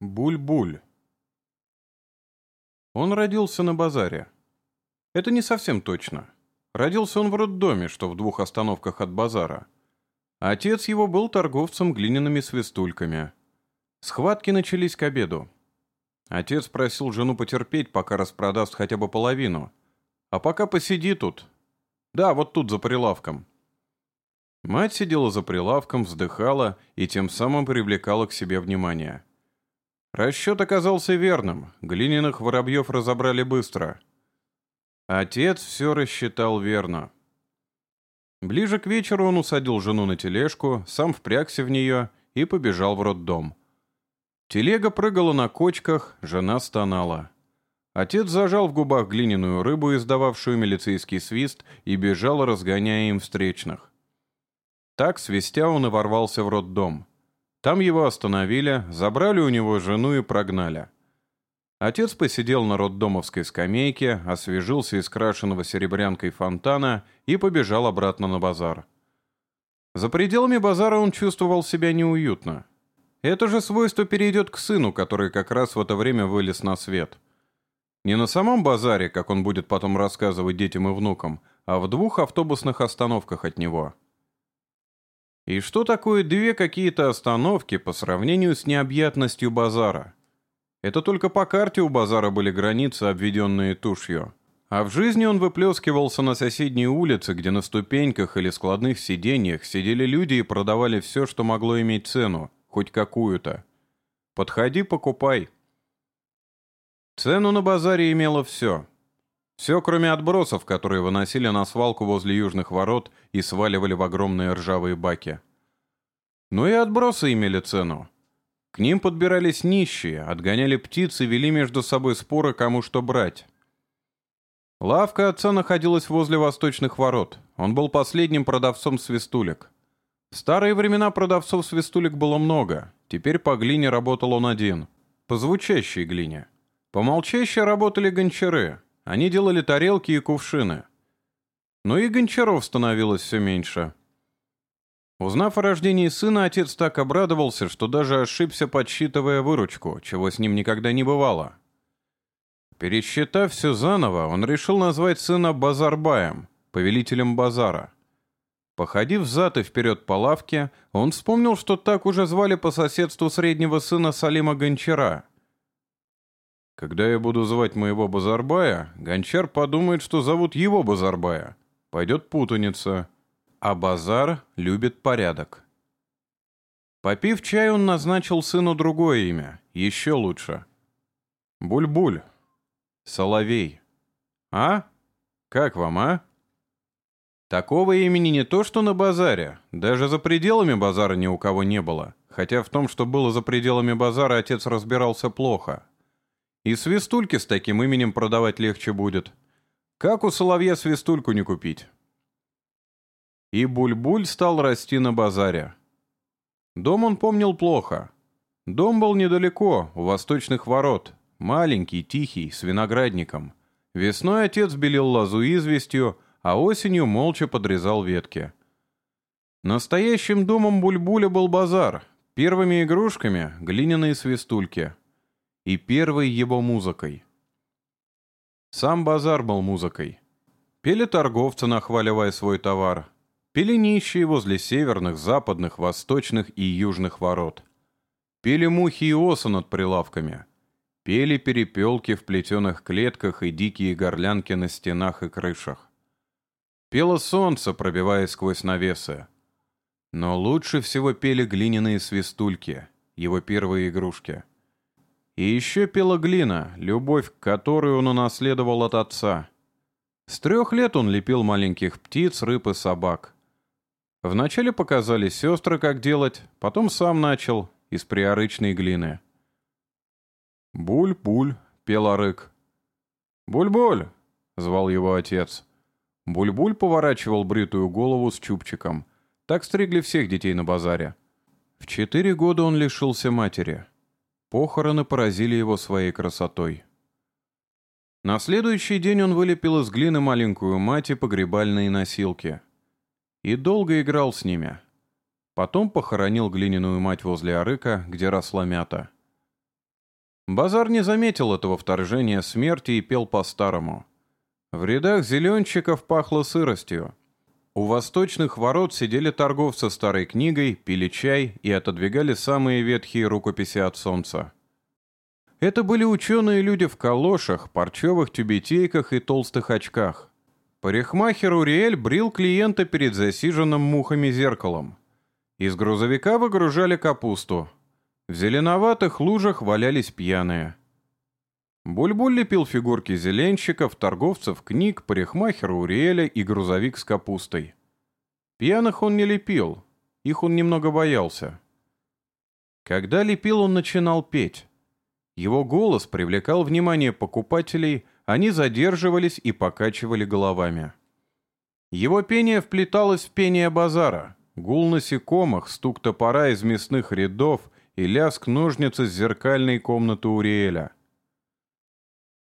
Буль-буль. Он родился на базаре. Это не совсем точно. Родился он в роддоме, что в двух остановках от базара. Отец его был торговцем глиняными свистульками. Схватки начались к обеду. Отец просил жену потерпеть, пока распродаст хотя бы половину. А пока посиди тут. Да, вот тут за прилавком. Мать сидела за прилавком, вздыхала и тем самым привлекала к себе внимание. Расчет оказался верным. Глиняных воробьев разобрали быстро. Отец все рассчитал верно. Ближе к вечеру он усадил жену на тележку, сам впрягся в нее и побежал в роддом. Телега прыгала на кочках, жена стонала. Отец зажал в губах глиняную рыбу, издававшую милицейский свист, и бежал, разгоняя им встречных. Так, свистя, он и ворвался в роддом. Там его остановили, забрали у него жену и прогнали. Отец посидел на роддомовской скамейке, освежился из крашеного серебрянкой фонтана и побежал обратно на базар. За пределами базара он чувствовал себя неуютно. Это же свойство перейдет к сыну, который как раз в это время вылез на свет. Не на самом базаре, как он будет потом рассказывать детям и внукам, а в двух автобусных остановках от него. И что такое две какие-то остановки по сравнению с необъятностью базара? Это только по карте у базара были границы, обведенные тушью. А в жизни он выплескивался на соседней улице, где на ступеньках или складных сиденьях сидели люди и продавали все, что могло иметь цену, хоть какую-то. Подходи, покупай. Цену на базаре имело все. Все, кроме отбросов, которые выносили на свалку возле южных ворот и сваливали в огромные ржавые баки. Но и отбросы имели цену. К ним подбирались нищие, отгоняли птиц и вели между собой споры, кому что брать. Лавка отца находилась возле восточных ворот. Он был последним продавцом свистулек. В старые времена продавцов свистулек было много. Теперь по глине работал он один. По звучащей глине. По молчащей работали гончары. Они делали тарелки и кувшины. Но и гончаров становилось все меньше. Узнав о рождении сына, отец так обрадовался, что даже ошибся, подсчитывая выручку, чего с ним никогда не бывало. Пересчитав все заново, он решил назвать сына Базарбаем, повелителем базара. Походив взад и вперед по лавке, он вспомнил, что так уже звали по соседству среднего сына Салима Гончара — когда я буду звать моего Базарбая, Гончар подумает, что зовут его Базарбая. Пойдет путаница. А Базар любит порядок. Попив чай, он назначил сыну другое имя, еще лучше. Буль-буль. Соловей. А? Как вам, а? Такого имени не то что на базаре, даже за пределами базара ни у кого не было, хотя в том, что было за пределами базара, отец разбирался плохо. И свистульки с таким именем продавать легче будет. Как у соловья свистульку не купить? И Буль-Буль стал расти на базаре. Дом он помнил плохо. Дом был недалеко, у восточных ворот. Маленький, тихий, с виноградником. Весной отец белил лозу известью, а осенью молча подрезал ветки. Настоящим домом Бульбуля был базар. Первыми игрушками — глиняные свистульки — и первой его музыкой. Сам базар был музыкой. Пели торговцы, нахваливая свой товар. Пели нищие возле северных, западных, восточных и южных ворот. Пели мухи и осы над прилавками. Пели перепелки в плетеных клетках и дикие горлянки на стенах и крышах. Пело солнце, пробиваясь сквозь навесы. Но лучше всего пели глиняные свистульки, его первые игрушки. И еще пела глина, любовь к которой он унаследовал от отца. С трех лет он лепил маленьких птиц, рыб и собак. Вначале показали сестры, как делать, потом сам начал, из приорычной глины. «Буль-буль», — пел Арык. «Буль-буль», — звал его отец. Буль-буль поворачивал бритую голову с чубчиком. Так стригли всех детей на базаре. В четыре года он лишился матери. Похороны поразили его своей красотой. На следующий день он вылепил из глины маленькую мать и погребальные носилки. И долго играл с ними. Потом похоронил глиняную мать возле арыка, где росла мята. Базар не заметил этого вторжения смерти и пел по-старому. В рядах зеленщиков пахло сыростью. У восточных ворот сидели торговцы старой книгой, пили чай и отодвигали самые ветхие рукописи от солнца. Это были ученые люди в калошах, парчевых тюбетейках и толстых очках. Парикмахер Уриэль брил клиента перед засиженным мухами зеркалом. Из грузовика выгружали капусту. В зеленоватых лужах валялись пьяные. Буль-буль лепил фигурки зеленщиков, торговцев книг, парикмахера Уриэля и грузовик с капустой. Пьяных он не лепил, их он немного боялся. Когда лепил, он начинал петь. Его голос привлекал внимание покупателей, они задерживались и покачивали головами. Его пение вплеталось в пение базара. Гул насекомых, стук топора из мясных рядов и лязг ножниц из зеркальной комнаты Уриэля.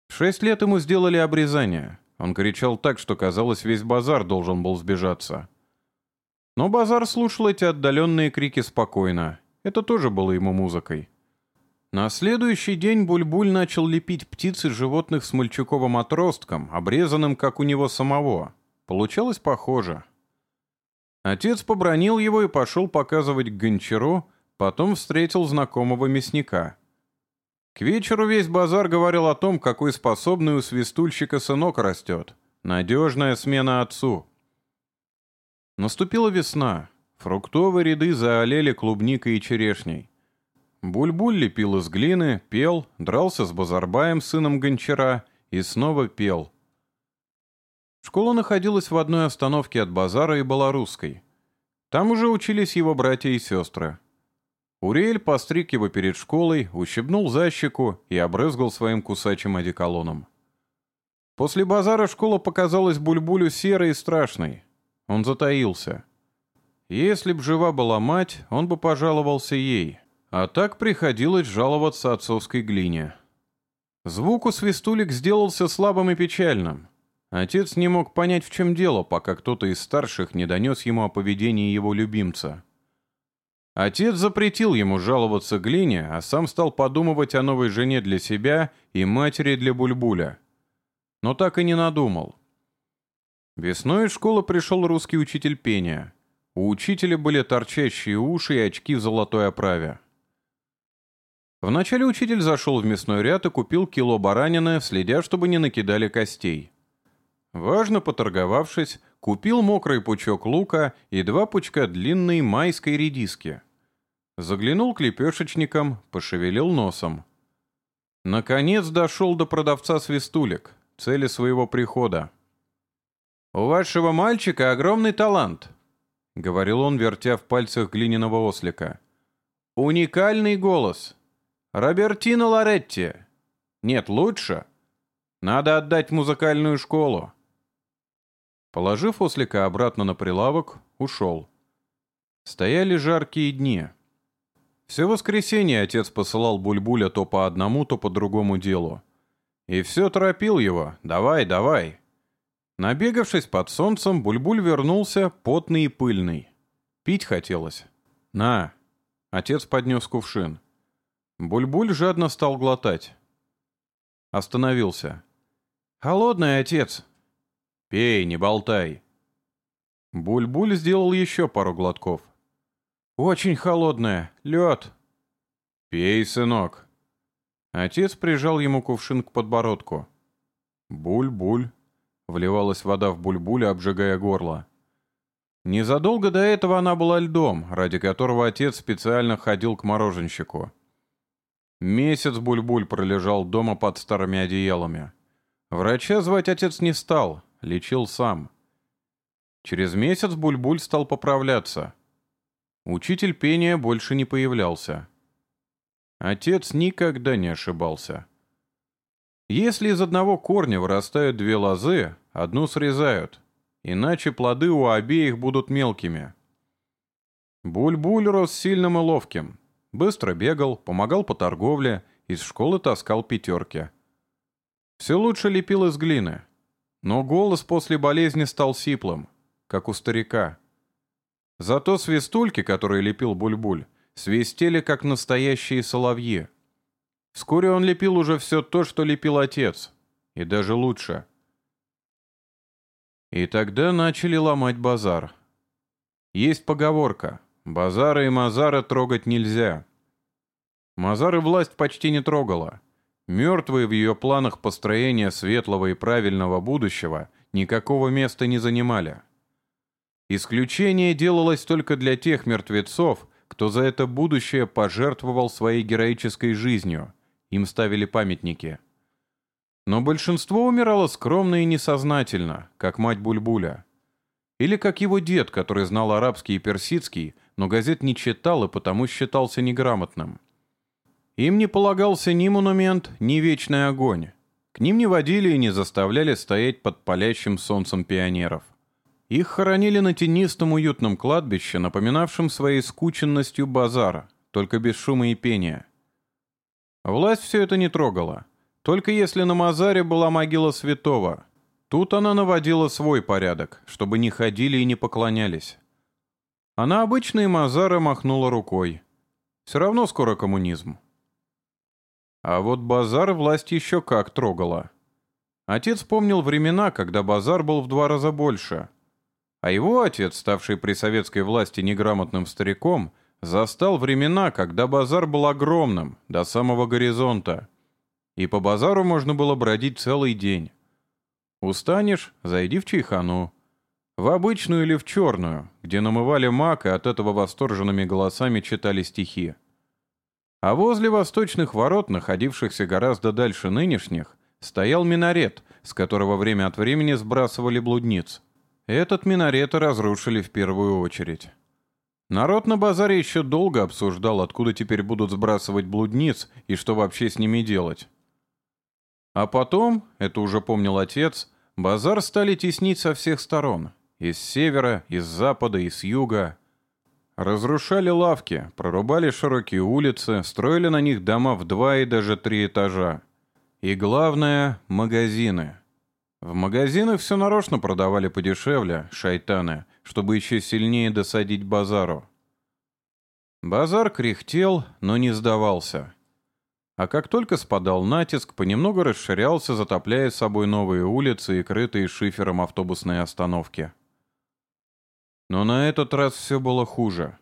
Шесть лет ему сделали обрезание. Он кричал так, что казалось, весь базар должен был сбежаться. Но базар слушал эти отдаленные крики спокойно. Это тоже было ему музыкой. На следующий день Бульбуль начал лепить птиц и животных с мальчуковым отростком, обрезанным, как у него самого. Получалось похоже. Отец побронил его и пошел показывать к гончару, потом встретил знакомого мясника. К вечеру весь базар говорил о том, какой способный у свистульщика сынок растет. Надежная смена отцу. Наступила весна. Фруктовые ряды заолели клубникой и черешней. Буль-буль лепил из глины, пел, дрался с Базарбаем, сыном гончара, и снова пел. Школа находилась в одной остановке от базара и была русской. Там уже учились его братья и сестры. Уриэль постриг его перед школой, ущипнул за щеку и обрызгал своим кусачим одеколоном. После базара школа показалась Бульбулю серой и страшной. Он затаился. Если б жива была мать, он бы пожаловался ей, а так приходилось жаловаться отцовской глине. Звук у свистулек сделался слабым и печальным. Отец не мог понять, в чем дело, пока кто-то из старших не донес ему о поведении его любимца. Отец запретил ему жаловаться глине, а сам стал подумывать о новой жене для себя и матери для Бульбуля. Но так и не надумал. Весной из школы пришел русский учитель пения. У учителя были торчащие уши и очки в золотой оправе. Вначале учитель зашел в мясной ряд и купил кило баранины, следя, чтобы не накидали костей. Важно поторговавшись, купил мокрый пучок лука и два пучка длинной майской редиски. Заглянул к лепешечникам, пошевелил носом. Наконец дошел до продавца свистулек, цели своего прихода. «У вашего мальчика огромный талант», — говорил он, вертя в пальцах глиняного ослика. «Уникальный голос. Робертино Лоретти. Нет, лучше. Надо отдать музыкальную школу». Положив ослика обратно на прилавок, ушел. Стояли жаркие дни. Все воскресенье отец посылал Бульбуля то по одному, то по другому делу. И все торопил его. «Давай, давай». Набегавшись под солнцем, Бульбуль вернулся, потный и пыльный. Пить хотелось. «На!» Отец поднес кувшин. Бульбуль жадно стал глотать. Остановился. «Холодный, отец!» «Пей, не болтай!» Буль-буль сделал еще пару глотков. «Очень холодная. Лед!» «Пей, сынок!» Отец прижал ему кувшин к подбородку. «Буль-буль!» Вливалась вода в бульбуля, обжигая горло. Незадолго до этого она была льдом, ради которого отец специально ходил к мороженщику. Месяц Бульбуль пролежал дома под старыми одеялами. Врача звать отец не стал, лечил сам. Через месяц Бульбуль стал поправляться. Учитель пения больше не появлялся. Отец никогда не ошибался. Если из одного корня вырастают две лозы, одну срезают, иначе плоды у обеих будут мелкими. Буль-буль рос сильным и ловким. Быстро бегал, помогал по торговле, из школы таскал пятерки. Все лучше лепил из глины. Но голос после болезни стал сиплым, как у старика. Зато свистульки, которые лепил Буль-буль, свистели, как настоящие соловьи. Вскоре он лепил уже все то, что лепил отец, и даже лучше. И тогда начали ломать базар. Есть поговорка «Базара и Мазара трогать нельзя». Мазары власть почти не трогала. Мертвые в ее планах построения светлого и правильного будущего никакого места не занимали. Исключение делалось только для тех мертвецов, кто за это будущее пожертвовал своей героической жизнью. Им ставили памятники. Но большинство умирало скромно и несознательно, как мать Бульбуля. Или как его дед, который знал арабский и персидский, но газет не читал и потому считался неграмотным. Им не полагался ни монумент, ни вечный огонь. К ним не водили и не заставляли стоять под палящим солнцем пионеров. Их хоронили на тенистом уютном кладбище, напоминавшем своей скученностью базара, только без шума и пения. Власть все это не трогала. Только если на Мазаре была могила святого. Тут она наводила свой порядок, чтобы не ходили и не поклонялись. А на обычные Мазары махнула рукой. Все равно скоро коммунизм. А вот базар власть еще как трогала. Отец помнил времена, когда базар был в два раза больше. А его отец, ставший при советской власти неграмотным стариком, застал времена, когда базар был огромным, до самого горизонта. И по базару можно было бродить целый день. Устанешь — зайди в чайхану. В обычную или в черную, где намывали мак и от этого восторженными голосами читали стихи. А возле восточных ворот, находившихся гораздо дальше нынешних, стоял минарет, с которого время от времени сбрасывали блудниц. Этот минарет разрушили в первую очередь. Народ на базаре еще долго обсуждал, откуда теперь будут сбрасывать блудниц и что вообще с ними делать. А потом, это уже помнил отец, базар стали теснить со всех сторон. Из севера, из запада, из юга. Разрушали лавки, прорубали широкие улицы, строили на них дома в два и даже три этажа. И главное — магазины. В магазинах все нарочно продавали подешевле, шайтаны, чтобы еще сильнее досадить базару. Базар кряхтел, но не сдавался. А как только спадал натиск, понемногу расширялся, затопляя собой новые улицы и крытые шифером автобусные остановки. Но на этот раз все было хуже.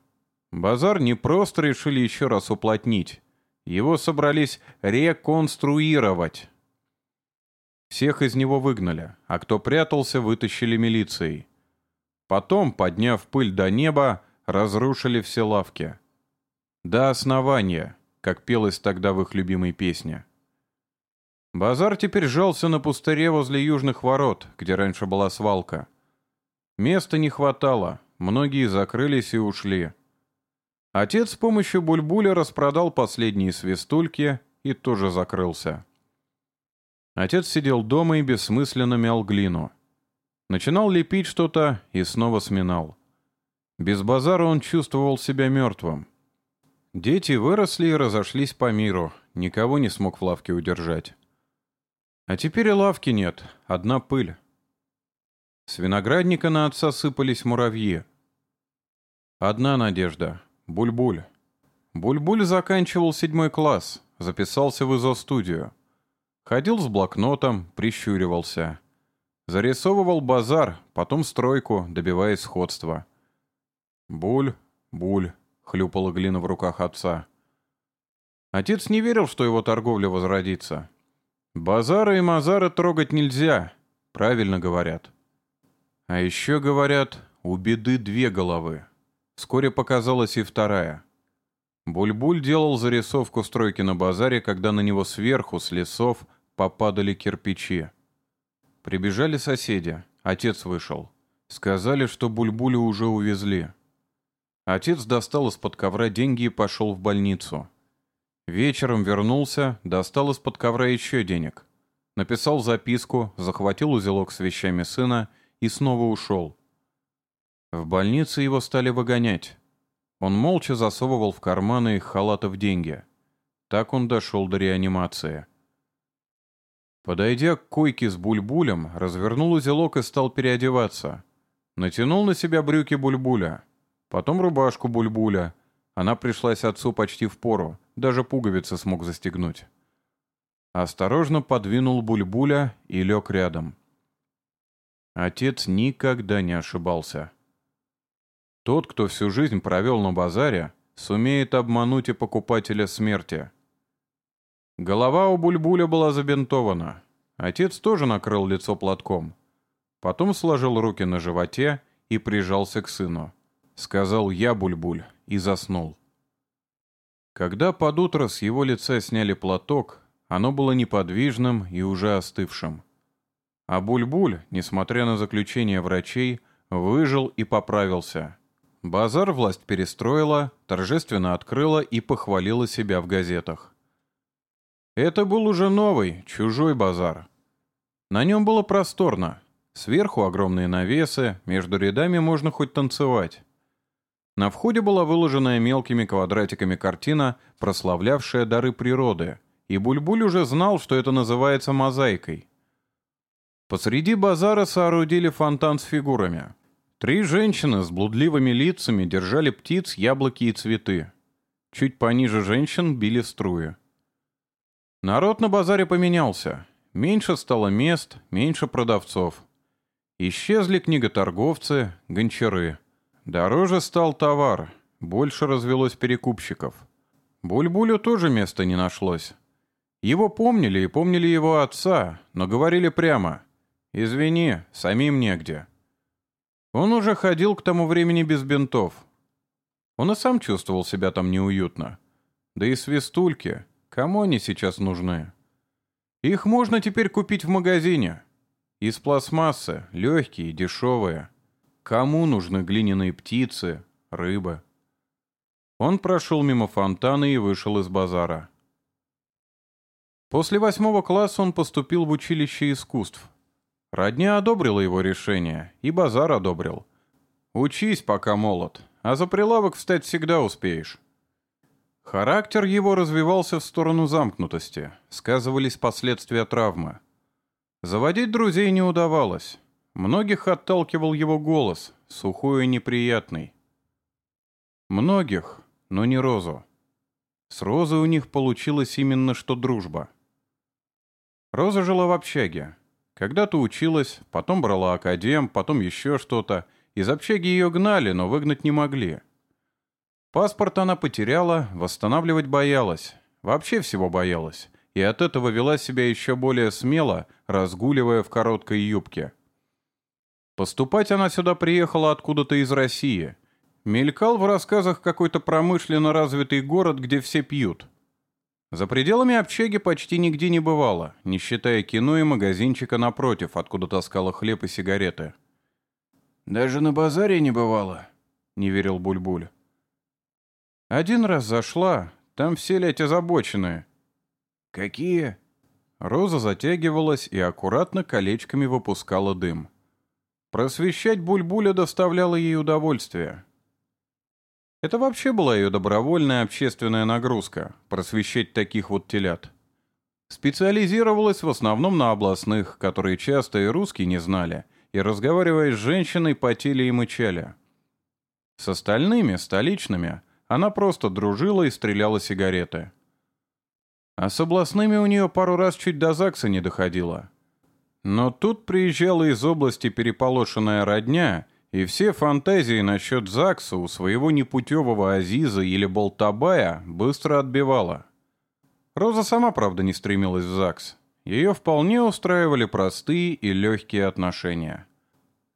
Базар не просто решили еще раз уплотнить. Его собрались реконструировать. Всех из него выгнали, а кто прятался, вытащили милицией. Потом, подняв пыль до неба, разрушили все лавки. До основания, как пелось тогда в их любимой песне. Базар теперь жался на пустыре возле южных ворот, где раньше была свалка. Места не хватало, многие закрылись и ушли. Отец с помощью бульбуля распродал последние свистульки и тоже закрылся. Отец сидел дома и бессмысленно мял глину. Начинал лепить что-то и снова сминал. Без базара он чувствовал себя мертвым. Дети выросли и разошлись по миру, никого не смог в лавке удержать. А теперь и лавки нет, одна пыль. С виноградника на отца сыпались муравьи. Одна надежда — Бульбуль. Бульбуль заканчивал седьмой класс, записался в ИЗО-студию. Ходил с блокнотом, прищуривался. Зарисовывал базар, потом стройку, добиваясь сходства. «Буль, буль», — хлюпала глина в руках отца. Отец не верил, что его торговля возродится. «Базары и мазары трогать нельзя», — правильно говорят. А еще говорят, у беды две головы. Вскоре показалась и вторая. Буль-Буль делал зарисовку стройки на базаре, когда на него сверху, с лесов, попадали кирпичи. Прибежали соседи. Отец вышел. Сказали, что Бульбулю уже увезли. Отец достал из-под ковра деньги и пошел в больницу. Вечером вернулся, достал из-под ковра еще денег. Написал записку, захватил узелок с вещами сына — и снова ушел. В больнице его стали выгонять. Он молча засовывал в карманы их халатов деньги. Так он дошел до реанимации. Подойдя к койке с бульбулем, развернул узелок и стал переодеваться. Натянул на себя брюки бульбуля, потом рубашку бульбуля. Она пришлась отцу почти в пору, даже пуговицы смог застегнуть. осторожно подвинул Бульбуля и лег рядом. Отец никогда не ошибался. Тот, кто всю жизнь провел на базаре, сумеет обмануть и покупателя смерти. Голова у Бульбуля была забинтована. Отец тоже накрыл лицо платком. Потом сложил руки на животе и прижался к сыну. Сказал «Я, Бульбуль», и заснул. Когда под утро с его лица сняли платок, оно было неподвижным и уже остывшим. А Бульбуль, несмотря на заключение врачей, выжил и поправился. Базар власть перестроила, торжественно открыла и похвалила себя в газетах. Это был уже новый, чужой базар. На нем было просторно. Сверху огромные навесы, между рядами можно хоть танцевать. На входе была выложенная мелкими квадратиками картина, прославлявшая дары природы, и Бульбуль уже знал, что это называется мозаикой. Посреди базара соорудили фонтан с фигурами. Три женщины с блудливыми лицами держали птиц, яблоки и цветы. Чуть пониже женщин били струи. Народ на базаре поменялся. Меньше стало мест, меньше продавцов. Исчезли книготорговцы, гончары. Дороже стал товар, больше развелось перекупщиков. Бульбулю тоже места не нашлось. Его помнили и помнили его отца, но говорили прямо «Извини, самим негде». Он уже ходил к тому времени без бинтов. Он и сам чувствовал себя там неуютно. Да и свистульки, кому они сейчас нужны? Их можно теперь купить в магазине. Из пластмассы, легкие, дешевые. Кому нужны глиняные птицы, рыба? Он прошел мимо фонтана и вышел из базара. После восьмого класса он поступил в училище искусств. Родня одобрила его решение, и базар одобрил. Учись, пока молод, а за прилавок встать всегда успеешь. Характер его развивался в сторону замкнутости, сказывались последствия травмы. Заводить друзей не удавалось. Многих отталкивал его голос, сухой и неприятный. Многих, но не Розу. С Розой у них получилось именно что дружба. Роза жила в общаге. Когда-то училась, потом брала академ, потом еще что-то. Из общаги ее гнали, но выгнать не могли. Паспорт она потеряла, восстанавливать боялась. Вообще всего боялась. И от этого вела себя еще более смело, разгуливая в короткой юбке. Поступать она сюда приехала откуда-то из России. Мелькал в рассказах какой-то промышленно развитый город, где все пьют. За пределами общаги почти нигде не бывало, не считая кино и магазинчика напротив, откуда таскала хлеб и сигареты. «Даже на базаре не бывало», — не верил Бульбуль. «Один раз зашла, там все лять озабоченные». «Какие?» Роза затягивалась и аккуратно колечками выпускала дым. Просвещать Бульбуля доставляло ей удовольствие. Это вообще была ее добровольная общественная нагрузка – просвещать таких вот телят. Специализировалась в основном на областных, которые часто и русские не знали, и, разговаривая с женщиной, потели и мычали. С остальными, столичными, она просто дружила и стреляла сигареты. А с областными у нее пару раз чуть до ЗАГСа не доходило – но тут приезжала из области переполошенная родня, и все фантазии насчет ЗАГСа у своего непутевого Азиза или Болтабая быстро отбивала. Роза сама, правда, не стремилась в ЗАГС. Ее вполне устраивали простые и легкие отношения.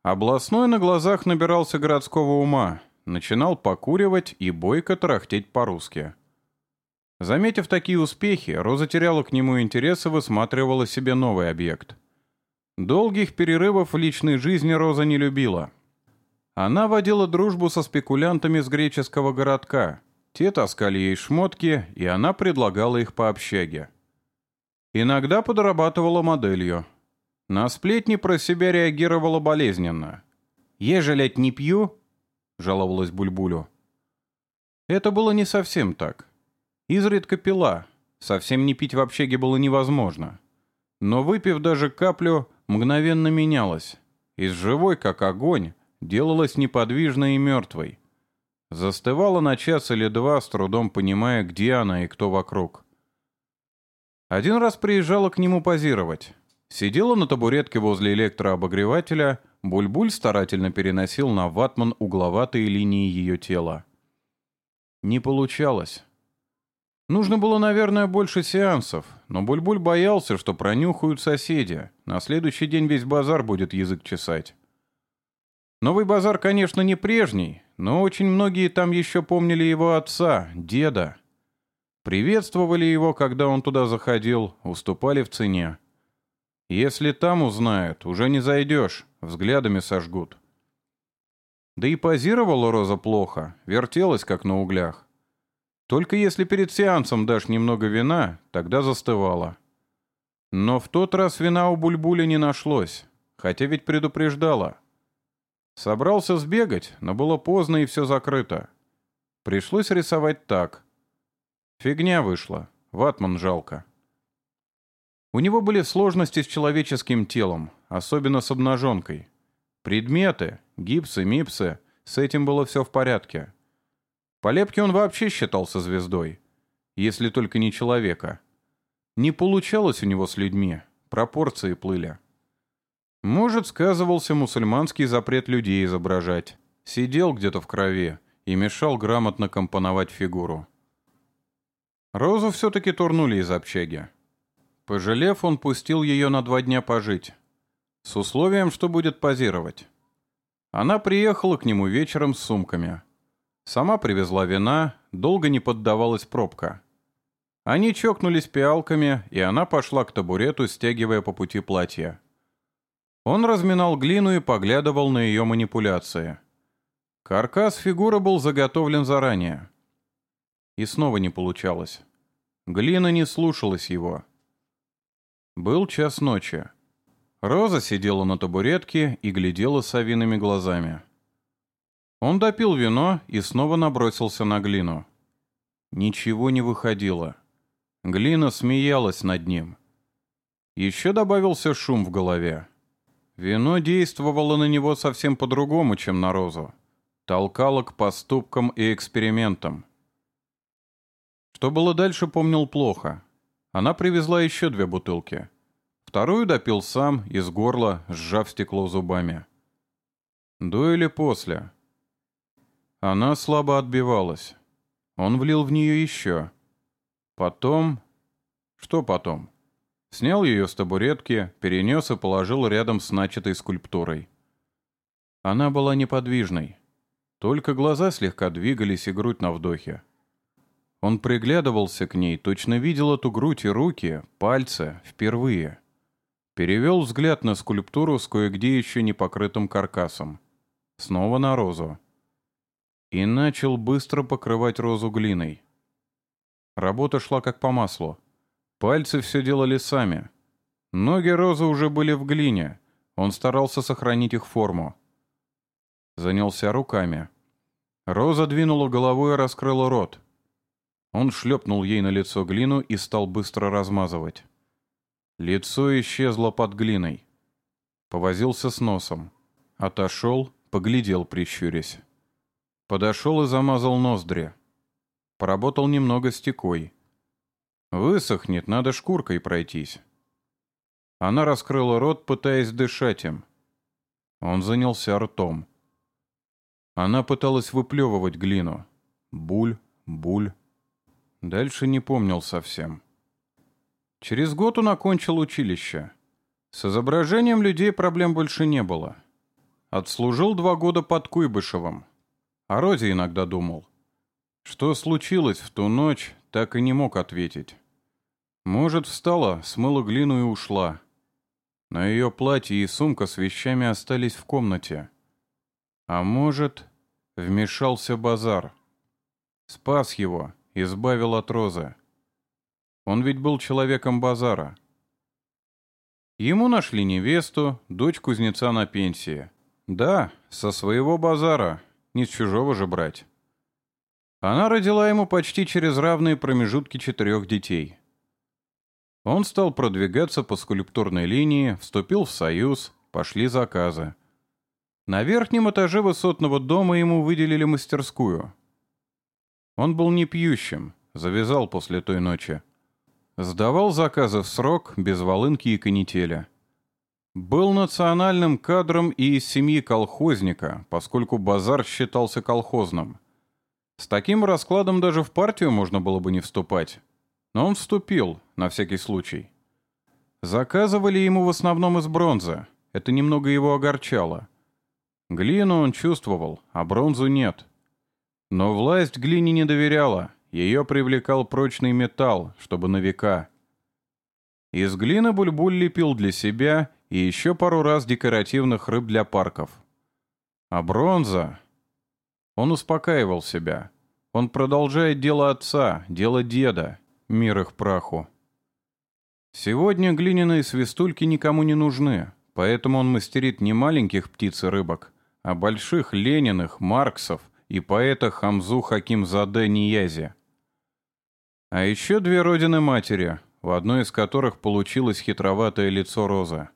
Областной на глазах набирался городского ума, начинал покуривать и бойко тарахтеть по-русски. Заметив такие успехи, Роза теряла к нему интерес и высматривала себе новый объект — Долгих перерывов в личной жизни Роза не любила. Она водила дружбу со спекулянтами с греческого городка. Те таскали ей шмотки, и она предлагала их по общаге. Иногда подрабатывала моделью. На сплетни про себя реагировала болезненно. «Ежелять не пью», — жаловалась Бульбулю. Это было не совсем так. Изредка пила. Совсем не пить в общаге было невозможно. Но выпив даже каплю, мгновенно менялась. Из живой, как огонь, делалась неподвижной и мертвой. Застывала на час или два, с трудом понимая, где она и кто вокруг. Один раз приезжала к нему позировать. Сидела на табуретке возле электрообогревателя, Бульбуль старательно переносил на ватман угловатые линии ее тела. Не получалось. Нужно было, наверное, больше сеансов, но Бульбуль боялся, что пронюхают соседи. На следующий день весь базар будет язык чесать. Новый базар, конечно, не прежний, но очень многие там еще помнили его отца, деда. Приветствовали его, когда он туда заходил, уступали в цене. Если там узнают, уже не зайдешь, взглядами сожгут. Да и позировала Роза плохо, вертелась как на углях. Только если перед сеансом дашь немного вина, тогда застывала. Но в тот раз вина у Бульбуля не нашлось, хотя ведь предупреждала. Собрался сбегать, но было поздно и все закрыто. Пришлось рисовать так. Фигня вышла, ватман жалко. У него были сложности с человеческим телом, особенно с обнаженкой. Предметы, гипсы, мипсы, с этим было все в порядке. По лепке он вообще считался звездой. Если только не человека. Не получалось у него с людьми. Пропорции плыли. Может, сказывался мусульманский запрет людей изображать. Сидел где-то в крови и мешал грамотно компоновать фигуру. Розу все-таки турнули из общаги. Пожалев, он пустил ее на два дня пожить. С условием, что будет позировать. Она приехала к нему вечером с сумками. Сама привезла вина, долго не поддавалась пробка. Они чокнулись пиалками, и она пошла к табурету, стягивая по пути платье. Он разминал глину и поглядывал на ее манипуляции. Каркас фигуры был заготовлен заранее. И снова не получалось. Глина не слушалась его. Был час ночи. Роза сидела на табуретке и глядела совиными глазами. Он допил вино и снова набросился на глину. Ничего не выходило. Глина смеялась над ним. Еще добавился шум в голове. Вино действовало на него совсем по-другому, чем на Розу. Толкало к поступкам и экспериментам. Что было дальше, помнил плохо. Она привезла еще две бутылки. Вторую допил сам, из горла, сжав стекло зубами. До или после. Она слабо отбивалась. Он влил в нее еще. Потом... Что потом? Снял ее с табуретки, перенес и положил рядом с начатой скульптурой. Она была неподвижной. Только глаза слегка двигались и грудь на вдохе. Он приглядывался к ней, точно видел эту грудь и руки, пальцы, впервые. Перевел взгляд на скульптуру с кое-где еще не покрытым каркасом. Снова на розу и начал быстро покрывать розу глиной. Работа шла как по маслу. Пальцы все делали сами. Ноги розы уже были в глине. Он старался сохранить их форму. Занялся руками. Роза двинула головой и раскрыла рот. Он шлепнул ей на лицо глину и стал быстро размазывать. Лицо исчезло под глиной. Повозился с носом. Отошел, поглядел, прищурясь. Подошел и замазал ноздри. Поработал немного стекой. Высохнет, надо шкуркой пройтись. Она раскрыла рот, пытаясь дышать им. Он занялся ртом. Она пыталась выплевывать глину. Буль, буль. Дальше не помнил совсем. Через год он окончил училище. С изображением людей проблем больше не было. Отслужил два года под Куйбышевым. О Розе иногда думал. Что случилось в ту ночь, так и не мог ответить. Может, встала, смыла глину и ушла. Но ее платье и сумка с вещами остались в комнате. А может, вмешался базар. Спас его, избавил от Розы. Он ведь был человеком базара. Ему нашли невесту, дочь кузнеца на пенсии. Да, со своего базара, не с чужого же брать. Она родила ему почти через равные промежутки четырех детей. Он стал продвигаться по скульптурной линии, вступил в союз, пошли заказы. На верхнем этаже высотного дома ему выделили мастерскую. Он был не пьющим, завязал после той ночи. Сдавал заказы в срок, без волынки и канителя. Был национальным кадром и из семьи колхозника, поскольку базар считался колхозным. С таким раскладом даже в партию можно было бы не вступать. Но он вступил, на всякий случай. Заказывали ему в основном из бронзы. Это немного его огорчало. Глину он чувствовал, а бронзу нет. Но власть глине не доверяла. Ее привлекал прочный металл, чтобы на века. Из глины Бульбуль лепил для себя и еще пару раз декоративных рыб для парков. А бронза... Он успокаивал себя. Он продолжает дело отца, дело деда, мир их праху. Сегодня глиняные свистульки никому не нужны, поэтому он мастерит не маленьких птиц и рыбок, а больших Лениных, Марксов и поэта Хамзу Хакимзаде Ниязи. А еще две родины матери, в одной из которых получилось хитроватое лицо Роза.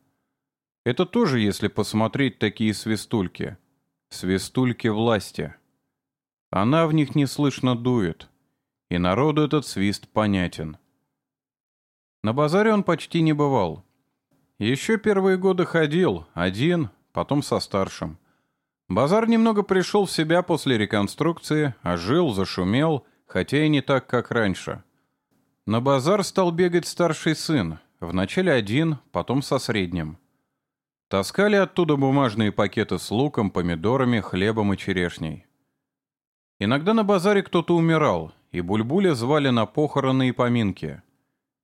Это тоже, если посмотреть такие свистульки. Свистульки власти. Она в них неслышно дует, и народу этот свист понятен. На базаре он почти не бывал. Еще первые годы ходил, один, потом со старшим. Базар немного пришел в себя после реконструкции, ожил, зашумел, хотя и не так, как раньше. На базар стал бегать старший сын, вначале один, потом со средним. Таскали оттуда бумажные пакеты с луком, помидорами, хлебом и черешней. Иногда на базаре кто-то умирал, и Бульбуля звали на похороны и поминки.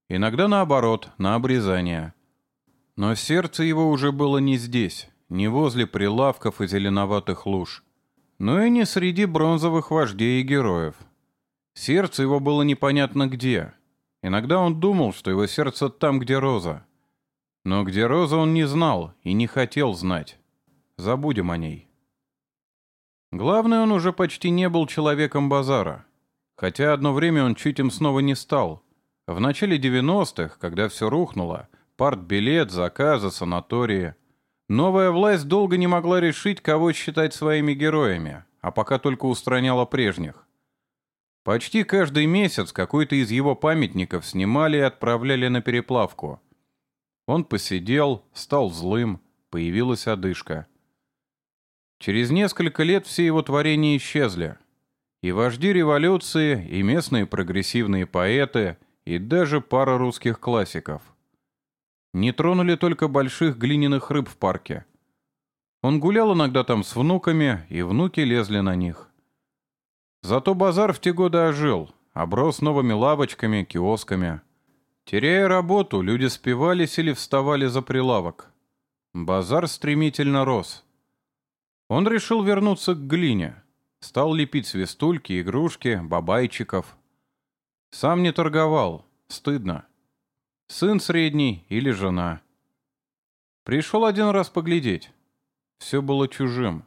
Иногда наоборот, на обрезание. Но сердце его уже было не здесь, не возле прилавков и зеленоватых луж, но и не среди бронзовых вождей и героев. Сердце его было непонятно где. Иногда он думал, что его сердце там, где Роза. Но где Роза он не знал и не хотел знать. Забудем о ней. Главное, он уже почти не был человеком базара. Хотя одно время он чуть им снова не стал. В начале 90-х, когда все рухнуло, партбилет, заказы, санатории — Новая власть долго не могла решить, кого считать своими героями, а пока только устраняла прежних. Почти каждый месяц какой-то из его памятников снимали и отправляли на переплавку. Он посидел, стал злым, появилась одышка. Через несколько лет все его творения исчезли. И вожди революции, и местные прогрессивные поэты, и даже пара русских классиков – не тронули только больших глиняных рыб в парке. Он гулял иногда там с внуками, и внуки лезли на них. Зато базар в те годы ожил, оброс новыми лавочками, киосками. Теряя работу, люди спивались или вставали за прилавок. Базар стремительно рос. Он решил вернуться к глине. Стал лепить свистульки, игрушки, бабайчиков. Сам не торговал. Стыдно. Сын средний или жена. Пришел один раз поглядеть. Все было чужим.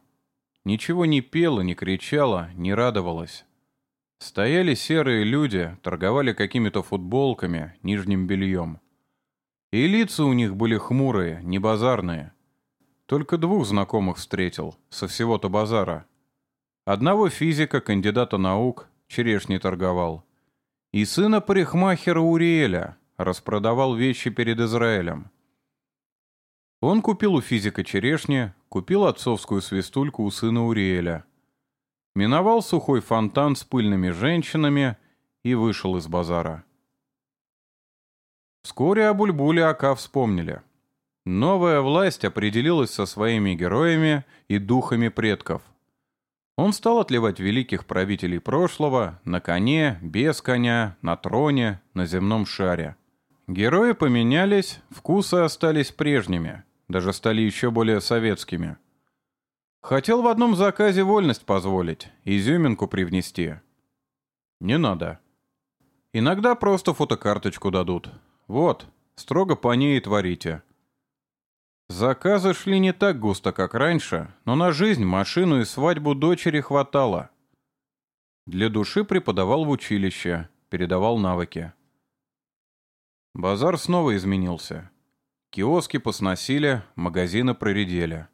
Ничего не пело, не кричало, не радовалось. Стояли серые люди, торговали какими-то футболками, нижним бельем. И лица у них были хмурые, не базарные. Только двух знакомых встретил, со всего-то базара. Одного физика, кандидата наук, черешней торговал. И сына парикмахера Уриэля, распродавал вещи перед Израилем. Он купил у физика черешни, купил отцовскую свистульку у сына Уриэля. Миновал сухой фонтан с пыльными женщинами и вышел из базара. Вскоре о Бульбуле Ака вспомнили. Новая власть определилась со своими героями и духами предков. Он стал отливать великих правителей прошлого на коне, без коня, на троне, на земном шаре. Герои поменялись, вкусы остались прежними, даже стали еще более советскими. Хотел в одном заказе вольность позволить, изюминку привнести. Не надо. Иногда просто фотокарточку дадут. Вот, строго по ней и творите. Заказы шли не так густо, как раньше, но на жизнь, машину и свадьбу дочери хватало. Для души преподавал в училище, передавал навыки. Базар снова изменился. Киоски посносили, магазины проредели.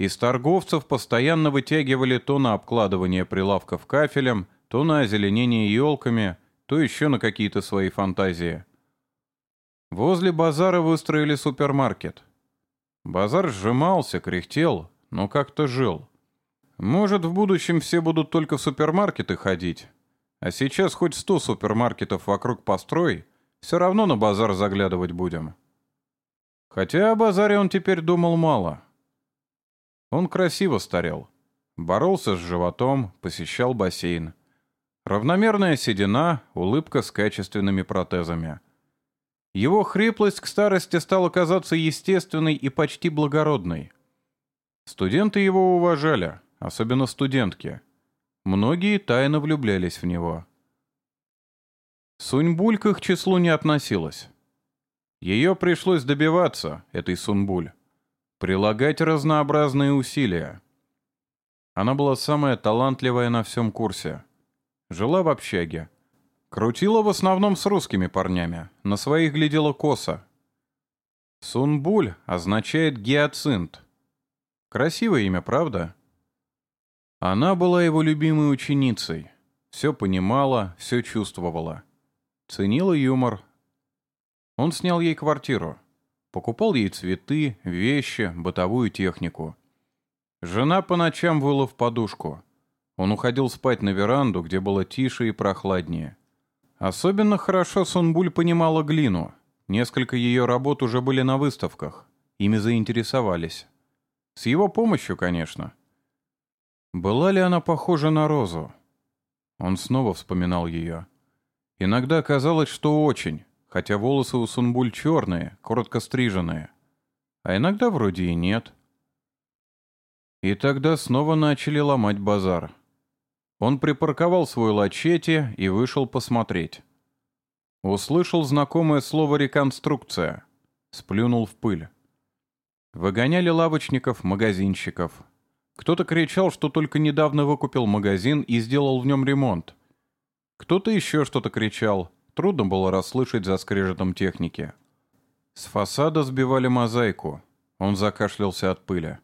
Из торговцев постоянно вытягивали то на обкладывание прилавков кафелем, то на озеленение елками, то еще на какие-то свои фантазии. Возле базара выстроили супермаркет. Базар сжимался, кряхтел, но как-то жил. Может, в будущем все будут только в супермаркеты ходить. А сейчас хоть сто супермаркетов вокруг построй, все равно на базар заглядывать будем. Хотя о базаре он теперь думал мало. Он красиво старел. Боролся с животом, посещал бассейн. Равномерная седина, улыбка с качественными протезами. Его хриплость к старости стала казаться естественной и почти благородной. Студенты его уважали, особенно студентки. Многие тайно влюблялись в него. Суньбуль к числу не относилась. Ее пришлось добиваться, этой Сунбуль. Прилагать разнообразные усилия. Она была самая талантливая на всем курсе. Жила в общаге. Крутила в основном с русскими парнями, на своих глядела косо. Сунбуль означает гиацинт. Красивое имя, правда? Она была его любимой ученицей. Все понимала, все чувствовала. Ценила юмор. Он снял ей квартиру. Покупал ей цветы, вещи, бытовую технику. Жена по ночам выла в подушку. Он уходил спать на веранду, где было тише и прохладнее. Особенно хорошо Сунбуль понимала глину. Несколько ее работ уже были на выставках. Ими заинтересовались. С его помощью, конечно. Была ли она похожа на розу? Он снова вспоминал ее. Иногда казалось, что очень, хотя волосы у Сунбуль черные, коротко стриженные. А иногда вроде и нет. И тогда снова начали ломать базар. Он припарковал свой лачете и вышел посмотреть. Услышал знакомое слово «реконструкция». Сплюнул в пыль. Выгоняли лавочников, магазинщиков. Кто-то кричал, что только недавно выкупил магазин и сделал в нем ремонт. Кто-то еще что-то кричал. Трудно было расслышать за скрежетом техники. С фасада сбивали мозаику. Он закашлялся от пыли.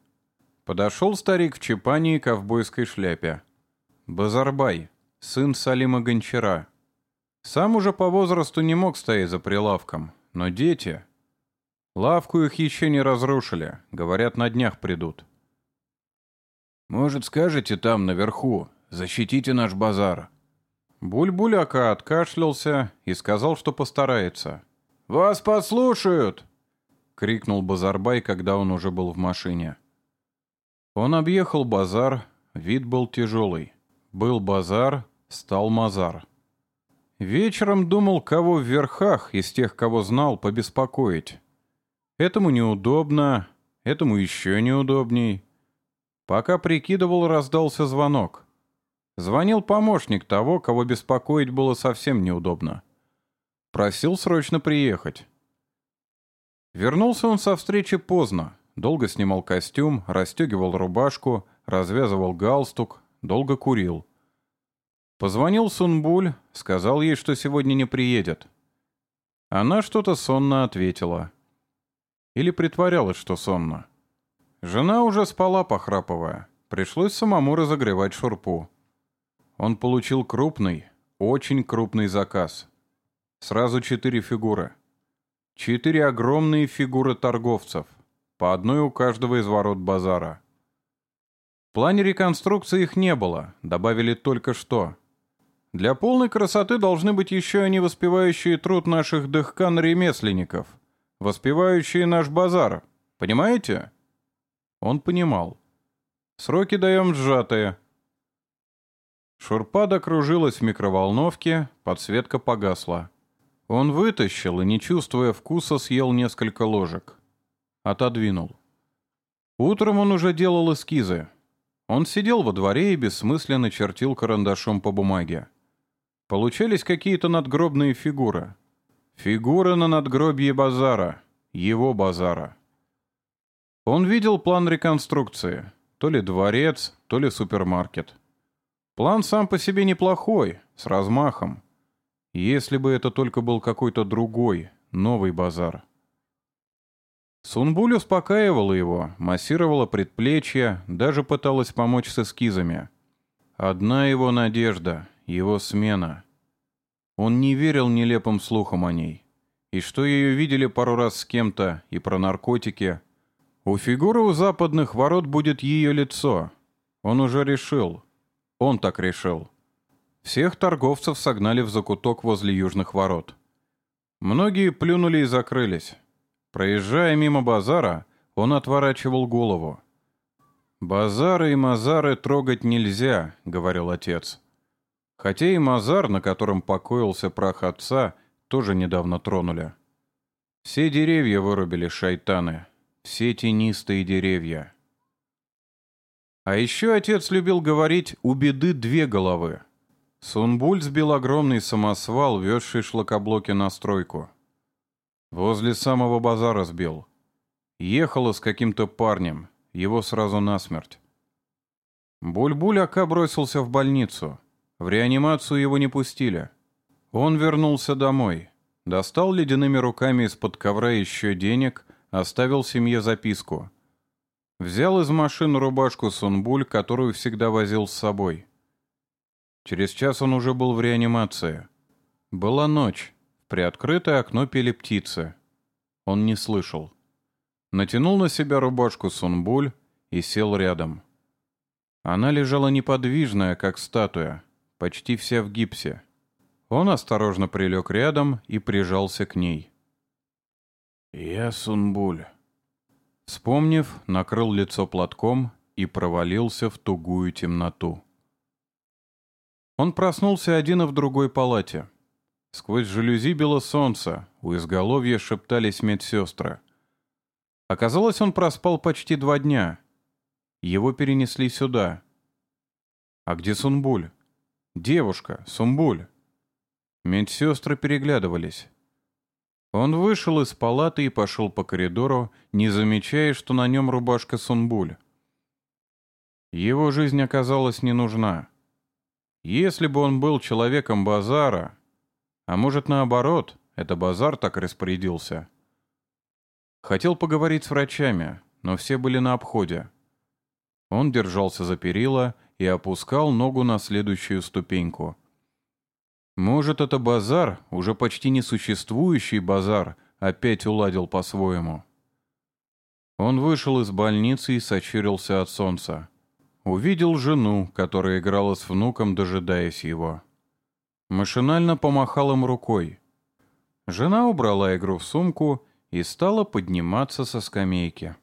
Подошел старик в чепане и ковбойской шляпе. Базарбай, сын Салима Гончара. Сам уже по возрасту не мог стоять за прилавком, но дети... Лавку их еще не разрушили, говорят, на днях придут. «Может, скажете там, наверху, защитите наш базар?» Буль-буляка откашлялся и сказал, что постарается. «Вас подслушают!» — крикнул Базарбай, когда он уже был в машине. Он объехал базар, вид был тяжелый. Был базар, стал мазар. Вечером думал, кого в верхах из тех, кого знал, побеспокоить. Этому неудобно, этому еще неудобней. Пока прикидывал, раздался звонок. Звонил помощник того, кого беспокоить было совсем неудобно. Просил срочно приехать. Вернулся он со встречи поздно. Долго снимал костюм, расстегивал рубашку, развязывал галстук, долго курил. Позвонил Сунбуль, сказал ей, что сегодня не приедет. Она что-то сонно ответила. Или притворялась, что сонно. Жена уже спала, похрапывая. Пришлось самому разогревать шурпу. Он получил крупный, очень крупный заказ. Сразу четыре фигуры. Четыре огромные фигуры торговцев. По одной у каждого из ворот базара. В плане реконструкции их не было, добавили только что. Для полной красоты должны быть еще они воспевающие труд наших дыхкан-ремесленников, воспевающие наш базар. Понимаете? Он понимал. Сроки даем сжатые. Шурпа докружилась в микроволновке, подсветка погасла. Он вытащил и, не чувствуя вкуса, съел несколько ложек. Отодвинул. Утром он уже делал эскизы. Он сидел во дворе и бессмысленно чертил карандашом по бумаге. Получались какие-то надгробные фигуры. Фигуры на надгробье базара. Его базара. Он видел план реконструкции. То ли дворец, то ли супермаркет. План сам по себе неплохой, с размахом. Если бы это только был какой-то другой, новый базар. Сунбуль успокаивала его, массировала предплечья, даже пыталась помочь с эскизами. Одна его надежда, его смена. Он не верил нелепым слухам о ней. и что ее видели пару раз с кем-то, и про наркотики. У фигуры у западных ворот будет ее лицо. Он уже решил. Он так решил. Всех торговцев согнали в закуток возле южных ворот. Многие плюнули и закрылись. Проезжая мимо базара, он отворачивал голову. «Базары и мазары трогать нельзя», — говорил отец. Хотя и мазар, на котором покоился прах отца, тоже недавно тронули. Все деревья вырубили шайтаны, все тенистые деревья. А еще отец любил говорить «у беды две головы». Сунбуль сбил огромный самосвал, везший шлакоблоки на стройку. Возле самого базара сбил. Ехала с каким-то парнем, его сразу насмерть. Буль-Буль Ака бросился в больницу. В реанимацию его не пустили. Он вернулся домой. Достал ледяными руками из-под ковра еще денег, оставил семье записку. Взял из машины рубашку Сунбуль, которую всегда возил с собой. Через час он уже был в реанимации. Была ночь. В приоткрытое окно пели птицы. Он не слышал. Натянул на себя рубашку Сунбуль и сел рядом. Она лежала неподвижная, как статуя, почти вся в гипсе. Он осторожно прилег рядом и прижался к ней. «Я Сунбуль». Вспомнив, накрыл лицо платком и провалился в тугую темноту. Он проснулся один и в другой палате. Сквозь жалюзи било солнце, у изголовья шептались медсестры. Оказалось, он проспал почти два дня. Его перенесли сюда. А где Сунбуль? Девушка, Сумбуль. Медсестры переглядывались. Он вышел из палаты и пошел по коридору, не замечая, что на нем рубашка Сунбуль. Его жизнь оказалась не нужна. Если бы он был человеком базара, а может наоборот, это базар так распорядился, Хотел поговорить с врачами, но все были на обходе. Он держался за перила и опускал ногу на следующую ступеньку. Может, это базар, уже почти несуществующий базар, опять уладил по-своему. Он вышел из больницы и сочурился от солнца. Увидел жену, которая играла с внуком, дожидаясь его. Машинально помахал им рукой. Жена убрала игру в сумку и стала подниматься со скамейки.